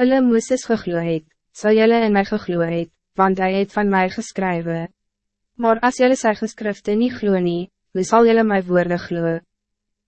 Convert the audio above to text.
hulle Mooses gegloe het, sal jylle in my gegloe het, want hij het van mij geschreven. Maar als jylle sy geskrifte nie glo nie, hoe sal jylle my woorde gloe?